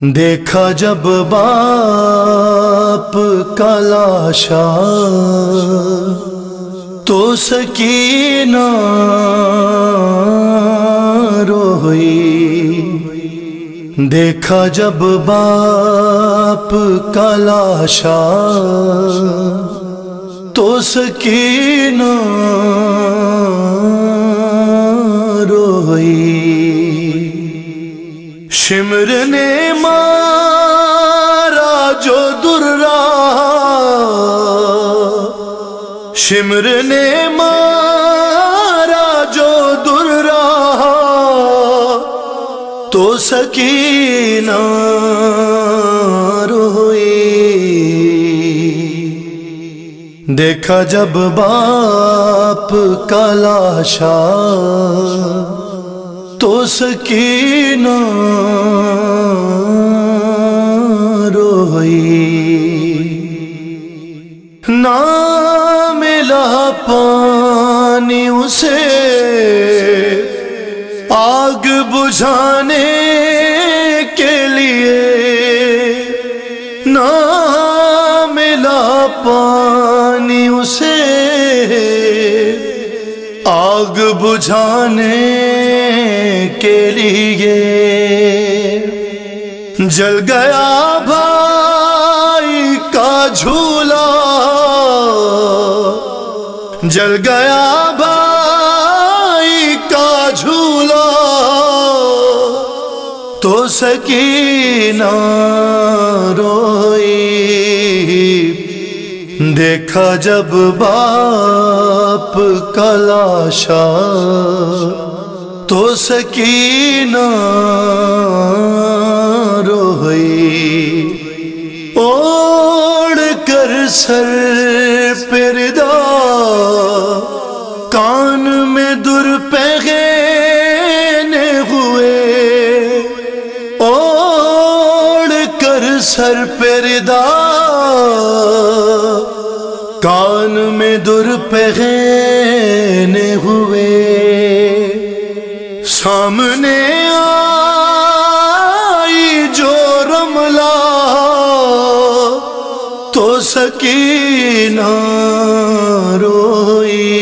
دیکھا جب باپ کا لاشا تو سکینہ روئی دیکھا جب باپ کا لاشا تو سکینہ شمر نے مارا جو درا شمر نے مارا جو درا تو سکینہ روئی دیکھا جب باپ کا لاشا تو سکینہ روئی نہ ملا پانی اسے آگ بجھانے آگ بجھانے کے لیے جل گیا بھائی کا جھولا جل گیا بھائی کا جھولا تو سکینہ روئی دیکھا جب باپ کا لاشا، تو سکینہ روئی اوڑ کر سر پردا، کان میں در پہنے ہوئے اوڑ کر سر پردا۔ کان میں در پہنے ہوئے۔ سامنے آئی جو رملا تو سکینہ روئی۔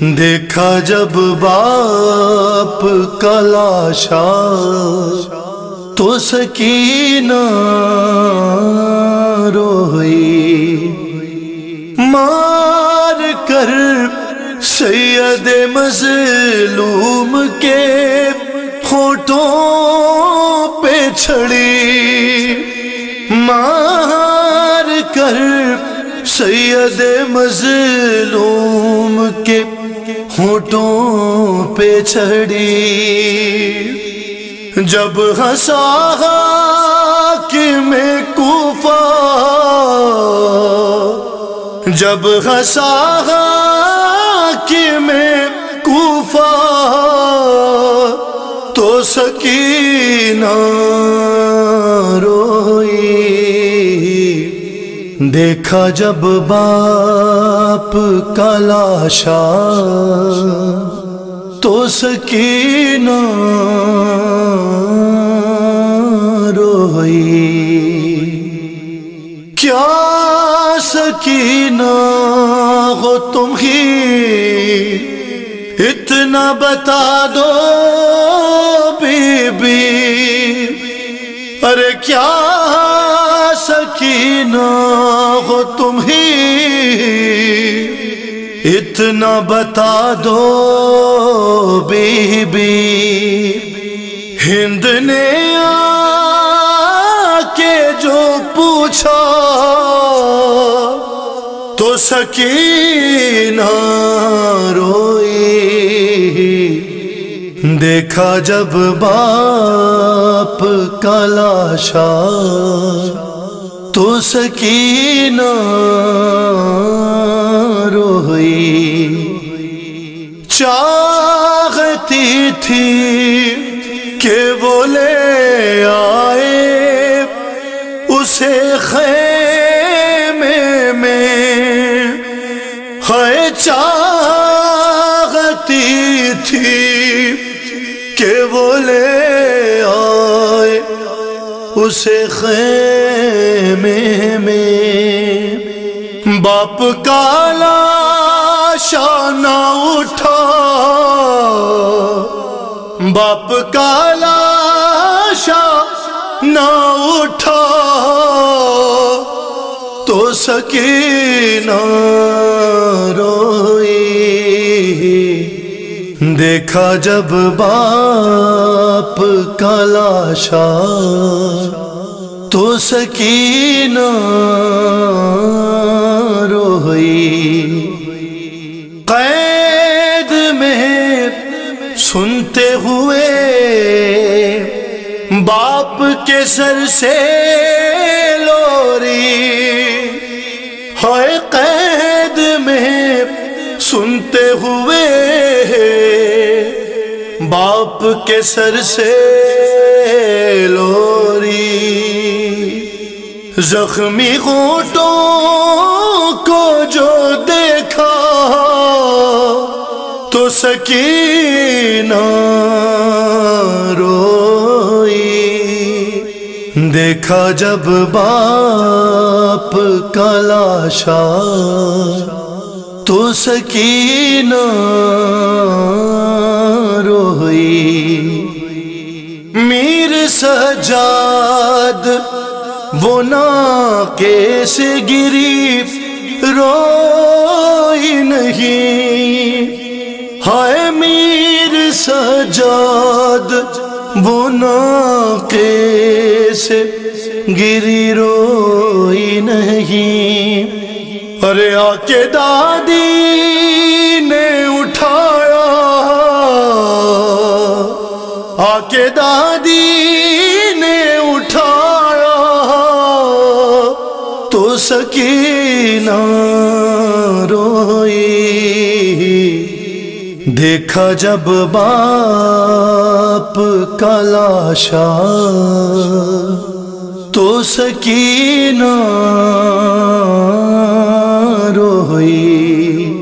دیکھا جب باپ کا لاشا تو سکینہ سید مظلوم کے ہوٹوں پہ چھڑی، مار کر سید مظلوم کے ہوٹوں پہ چھڑی۔ جب ہنسا کہ میں کوفہ، جب ہنسا کہ میں کوفہ تو سکینہ روئی۔ دیکھا جب باپ کا لاشا تو سکینہ روئی۔ کیا سکینہ اتنا بتا دو بی بی ارے کیا سکینہ ہو تم ہی؟ اتنا بتا دو بی بی ہند نے آ کے جو پوچھا تو سکینہ روئی دیکھا جب باپ کا لاشا، تو سکینہ روئی چاہتی تھی کہ وہ لے آئے اسے خیمے اسے خیمے میں باپ کالا شانہ اٹھا۔ باپ کالا شاہ نہ اٹھا۔ تو سکینہ دیکھا جب باپ کلاشا تو سکینہ روئی قید میں سنتے ہوئے باپ کے سر سے لوری۔ ہے قید میں سنتے ہوئے باپ کے سر سے لوری زخمی گھوٹوں کو جو دیکھا تو سکینہ روئی دیکھا جب باپ کلاشا تو سکینہ روئی میر سجاد، وہ نا کیسے گری روئی نہیں۔ ہائے میر سجاد، وہ نا کیسے گری روئی نہیں۔ ارے آ کے دادی نے اٹھایا۔ آ کے دادی نے اٹھایا۔ تو سکینہ روئی۔ دیکھا جب باپ کلاشا تو سکینہ روئی